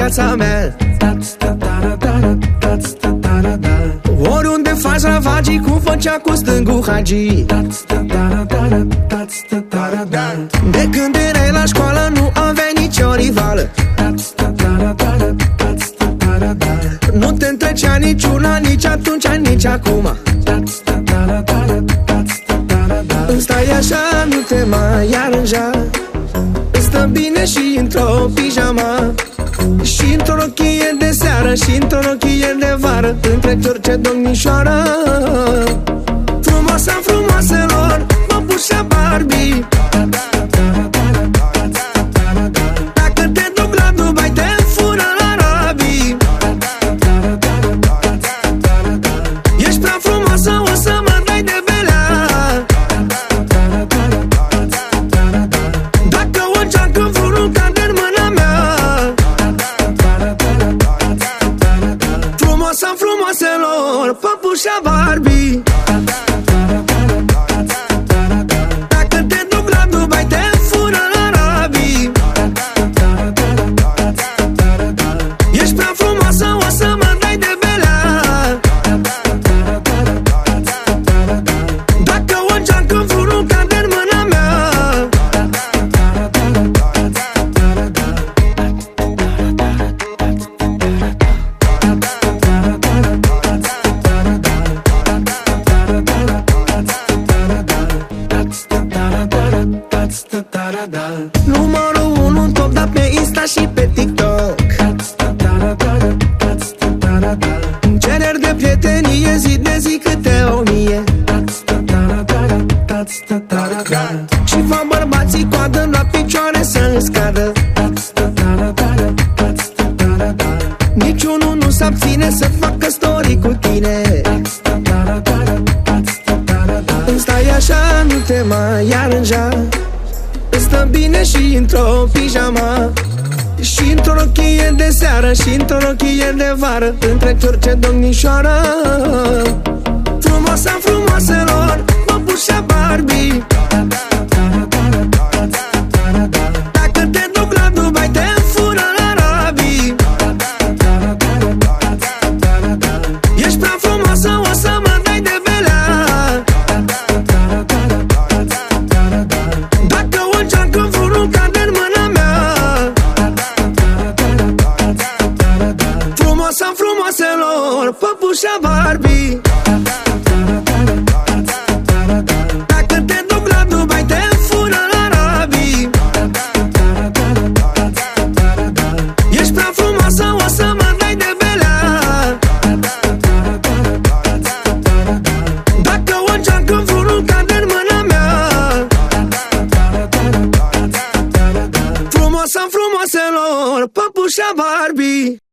viața mea. Oriunde faci ravagii Cum făcea cu stângul Hagi. De când erai la școală Nu aveai nicio rivală. Nu te întrecea niciuna Nici atunci, nici acum. Îmi stai așa, nu te mai aranja Stă bine și într-o pijama. Și într-o rochie de seară Și într-o rochie de vară Între orice frumoaselor Păpușa Barbie Numărul unu top, dar pe Insta și pe TikTok Cereri de prietenie zi de zi câte o mie Și fac bărbații coadă la picioare să îți cadă Niciunul nu se abține să facă story cu tine Îmi stai așa, nu te mai aranja Stă bine și într-o pijama. Și într-o rochie de seară Și într-o rochie de vară Între orice domnișoară. Frumoasa frumoaselor Păpușa Barbie frumoaselor Păpușa Barbie. Dacă te duc la Dubai Te fură la Arabii. Ești prea frumoasă O să mă dai de belea. Dacă o geacă vreunul cade în mâna mea. Frumoasa frumoaselor Păpușa Barbie